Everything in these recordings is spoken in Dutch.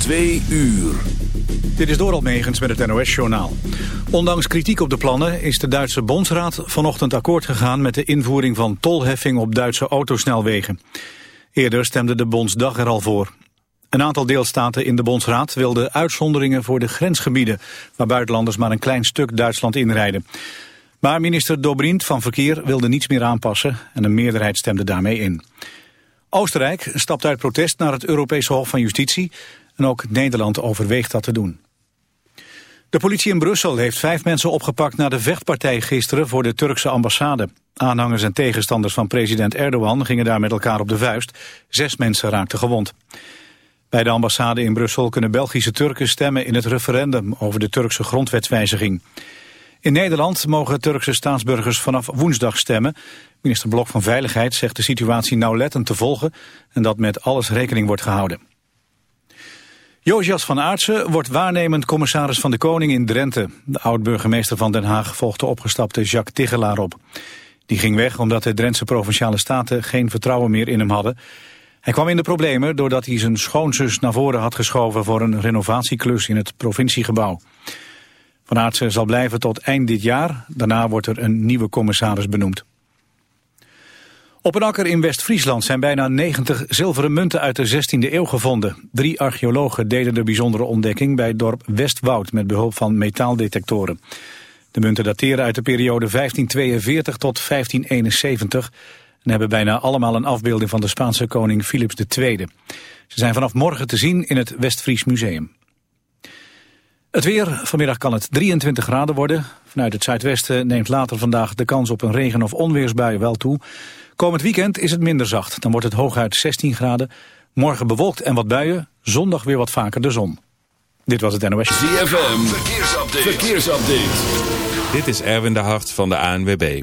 Twee uur. Dit is Doral Megens met het NOS-journaal. Ondanks kritiek op de plannen is de Duitse Bondsraad vanochtend akkoord gegaan met de invoering van tolheffing op Duitse autosnelwegen. Eerder stemde de Bondsdag er al voor. Een aantal deelstaten in de Bondsraad wilden uitzonderingen voor de grensgebieden, waar buitenlanders maar een klein stuk Duitsland inrijden. Maar minister Dobrindt van Verkeer wilde niets meer aanpassen en een meerderheid stemde daarmee in. Oostenrijk stapt uit protest naar het Europese Hof van Justitie en ook Nederland overweegt dat te doen. De politie in Brussel heeft vijf mensen opgepakt na de vechtpartij gisteren voor de Turkse ambassade. Aanhangers en tegenstanders van president Erdogan gingen daar met elkaar op de vuist. Zes mensen raakten gewond. Bij de ambassade in Brussel kunnen Belgische Turken stemmen in het referendum over de Turkse grondwetswijziging. In Nederland mogen Turkse staatsburgers vanaf woensdag stemmen. Minister Blok van Veiligheid zegt de situatie nauwlettend te volgen en dat met alles rekening wordt gehouden. Josias van Aartsen wordt waarnemend commissaris van de Koning in Drenthe. De oud-burgemeester van Den Haag volgt de opgestapte Jacques Tigelaar op. Die ging weg omdat de Drentse Provinciale Staten geen vertrouwen meer in hem hadden. Hij kwam in de problemen doordat hij zijn schoonzus naar voren had geschoven voor een renovatieklus in het provinciegebouw. Van Aartsen zal blijven tot eind dit jaar. Daarna wordt er een nieuwe commissaris benoemd. Op een akker in West-Friesland zijn bijna 90 zilveren munten uit de 16e eeuw gevonden. Drie archeologen deden de bijzondere ontdekking bij het dorp Westwoud met behulp van metaaldetectoren. De munten dateren uit de periode 1542 tot 1571 en hebben bijna allemaal een afbeelding van de Spaanse koning Philips II. Ze zijn vanaf morgen te zien in het Westfries Museum. Het weer, vanmiddag kan het 23 graden worden. Vanuit het zuidwesten neemt later vandaag de kans op een regen- of onweersbui wel toe. Komend weekend is het minder zacht. Dan wordt het hooguit 16 graden. Morgen bewolkt en wat buien. Zondag weer wat vaker de zon. Dit was het NOS. ZFM, verkeersupdate. verkeersupdate. Dit is Erwin de Hart van de ANWB.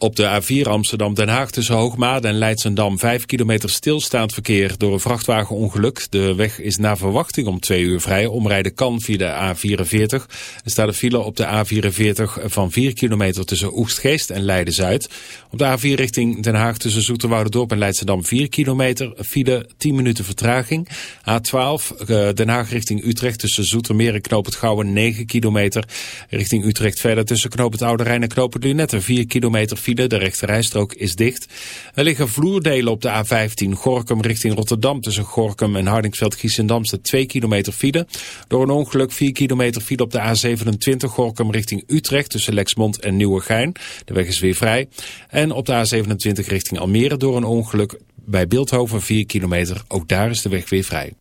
Op de A4 Amsterdam-Den Haag tussen Hoogmaat en Leidsendam 5 kilometer stilstaand verkeer door een vrachtwagenongeluk. De weg is naar verwachting om 2 uur vrij. Omrijden kan via de A44. Er staat een file op de A44 van 4 kilometer tussen Oegstgeest en Leiden-Zuid. Op de A4 richting Den Haag tussen Zoeterwoude-dorp en Leidsendam 4 kilometer. File 10 minuten vertraging. A12 eh, Den Haag richting Utrecht tussen Zoetermeer en Knoop het Gouwen 9 kilometer. Richting Utrecht verder tussen Knoop het Oude Rijn en Knoop het Lunette 4 kilometer de rechterrijstrook is dicht. Er liggen vloerdelen op de A15 Gorkum richting Rotterdam tussen Gorkum en Hardingsveld-Giessendam 2 kilometer file. Door een ongeluk 4 kilometer file op de A27 Gorkum richting Utrecht tussen Lexmond en Nieuwegein. De weg is weer vrij. En op de A27 richting Almere door een ongeluk bij Beeldhoven 4 kilometer. Ook daar is de weg weer vrij.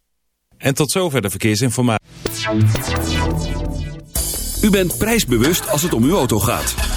En tot zover de verkeersinformatie. U bent prijsbewust als het om uw auto gaat.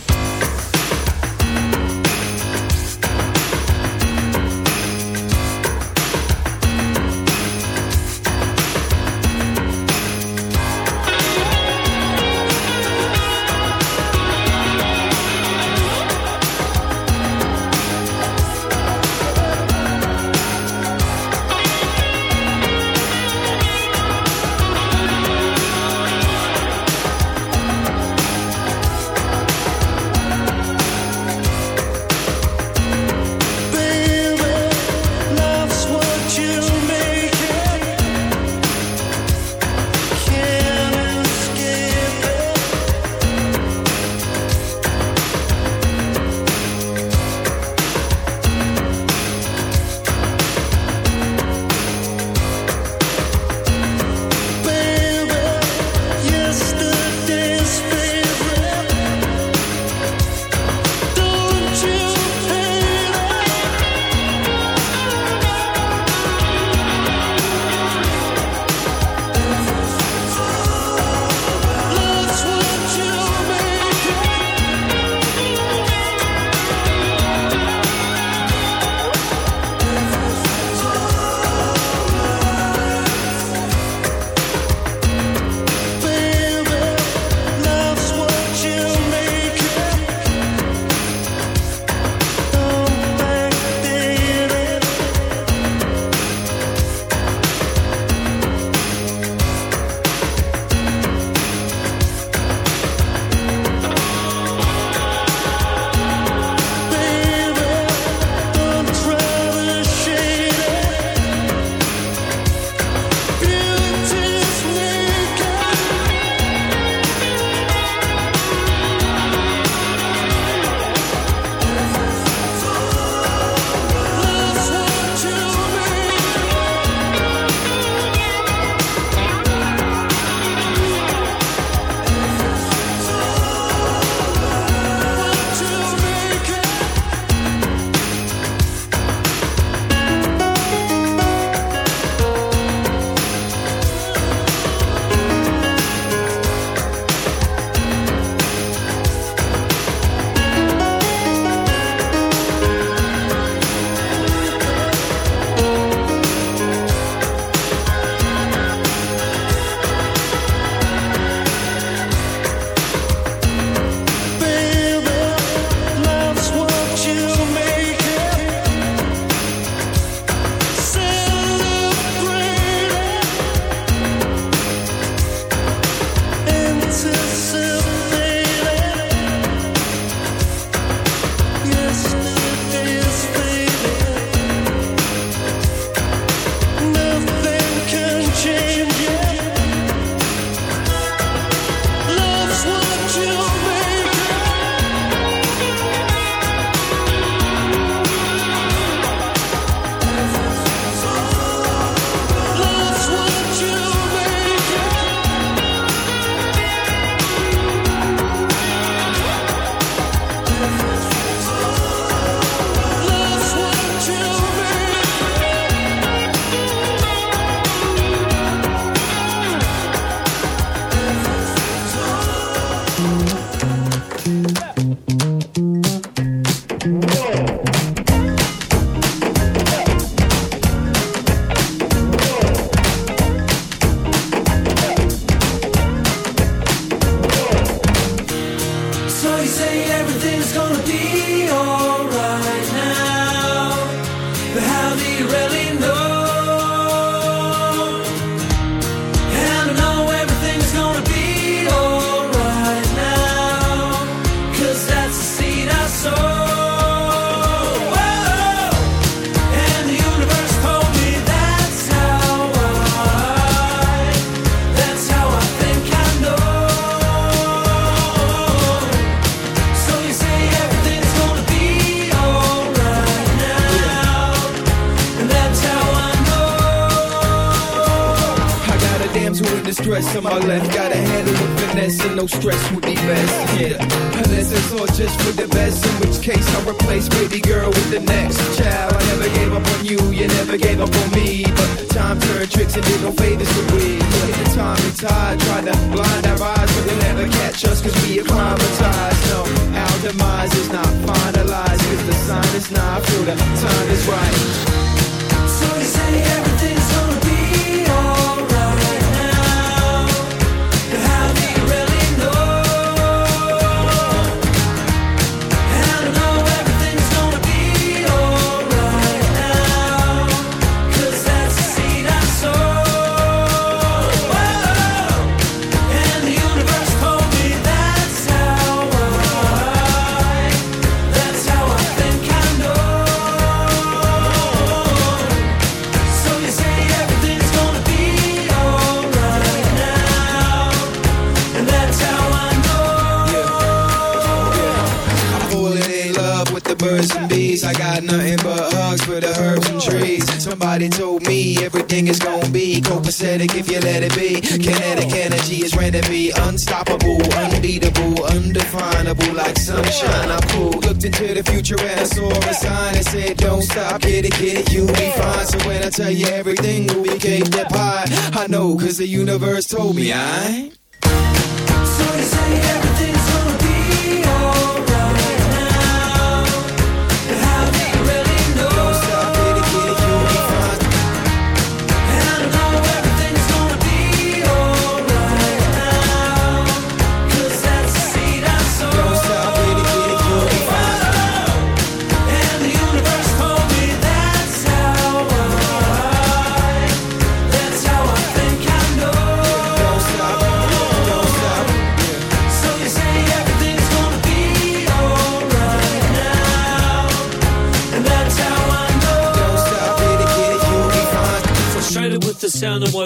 to the future and I saw a sign that said, don't stop, get it, get it, you'll be fine. So when I tell you everything, we came that high, I know, cause the universe told me, I.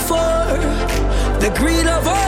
Before. The greed of all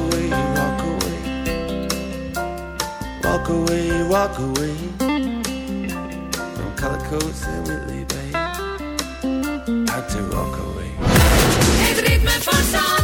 away, walk away. Walk away, walk away from color codes and Whitley Bay. Out to walk away. Het ritme van zand.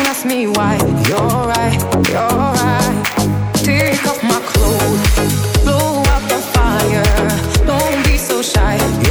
ask me why. You're right, you're right. Take off my clothes, blow out the fire. Don't be so shy.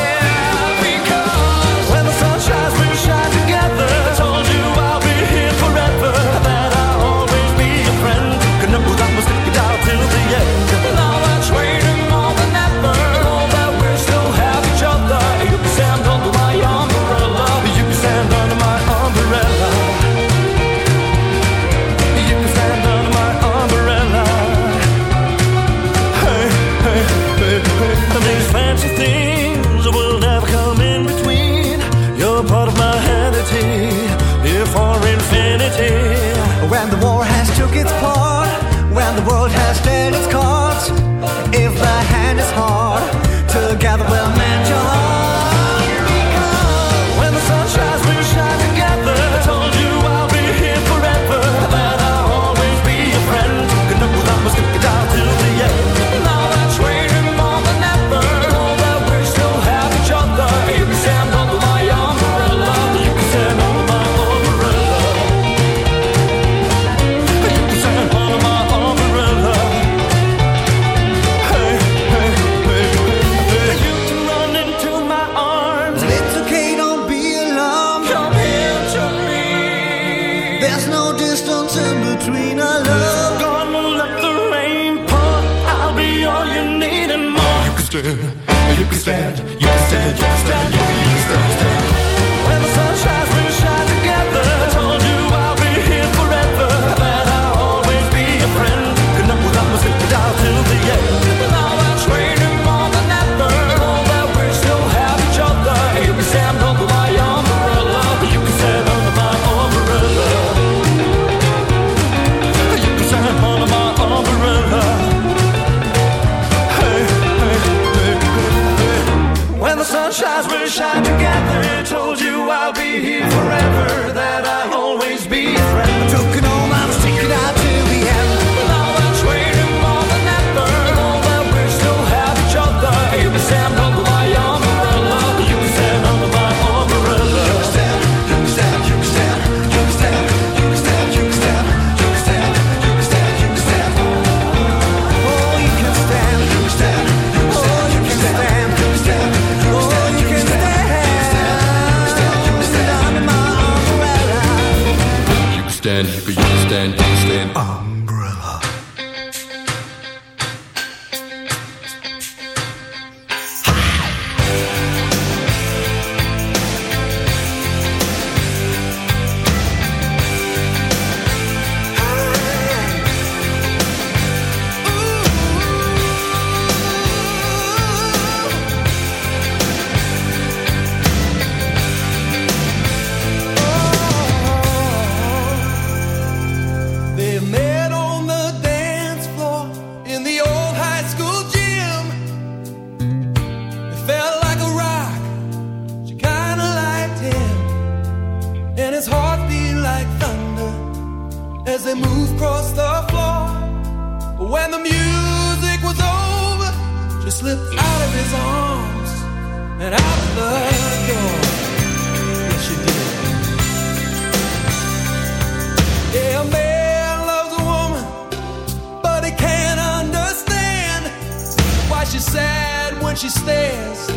when she stares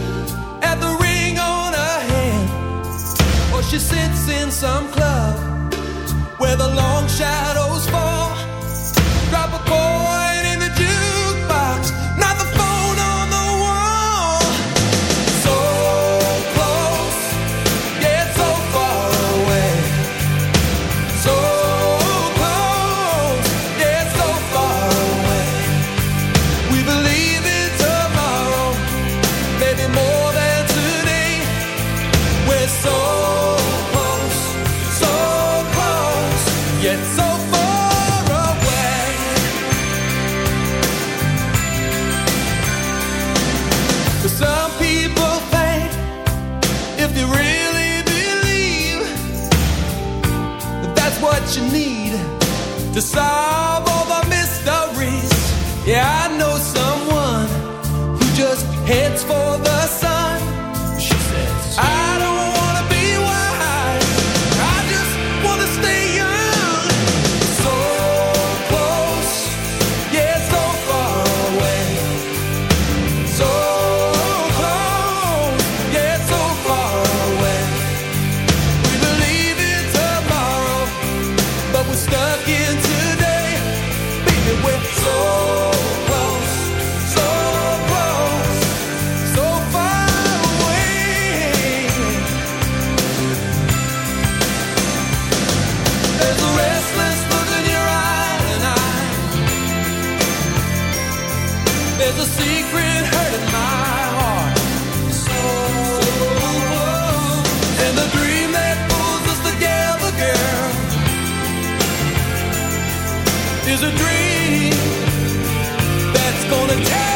at the ring on her hand. Or she sits in some club where the long shadows a dream that's gonna take.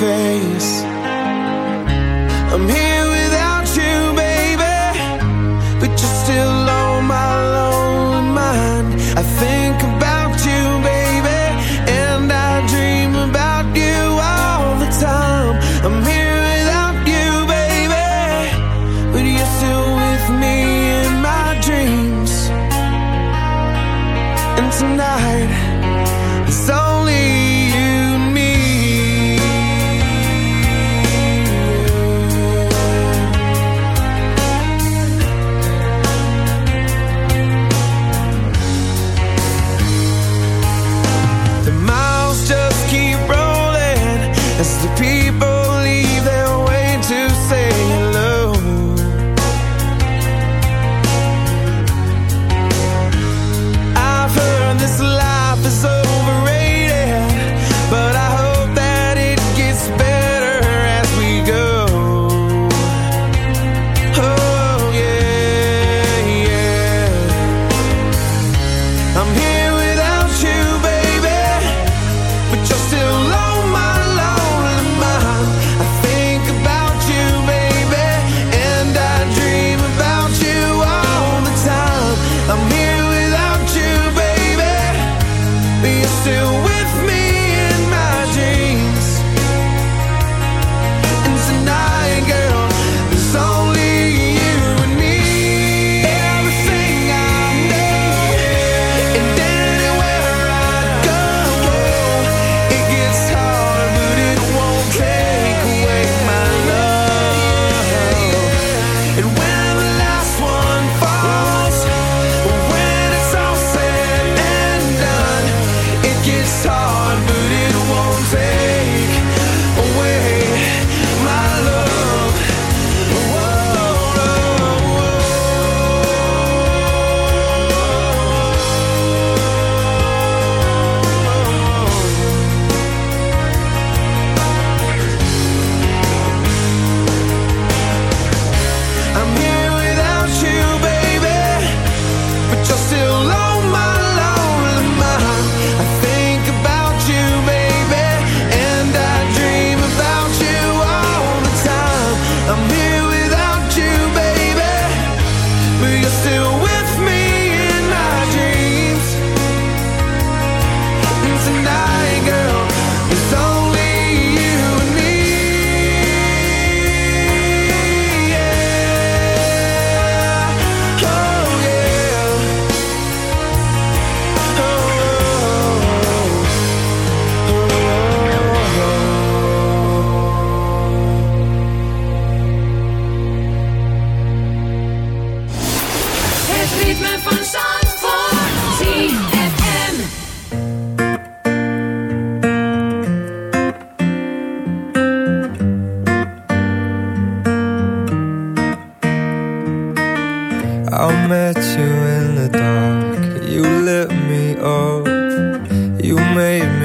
Face